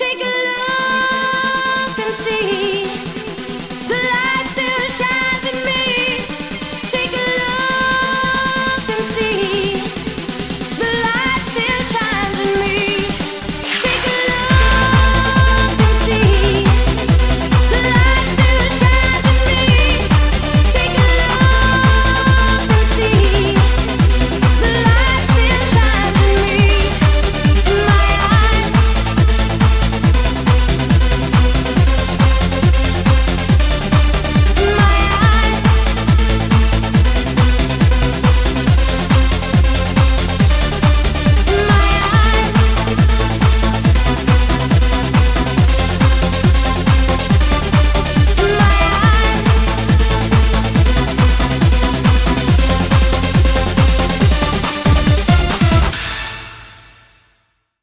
Take a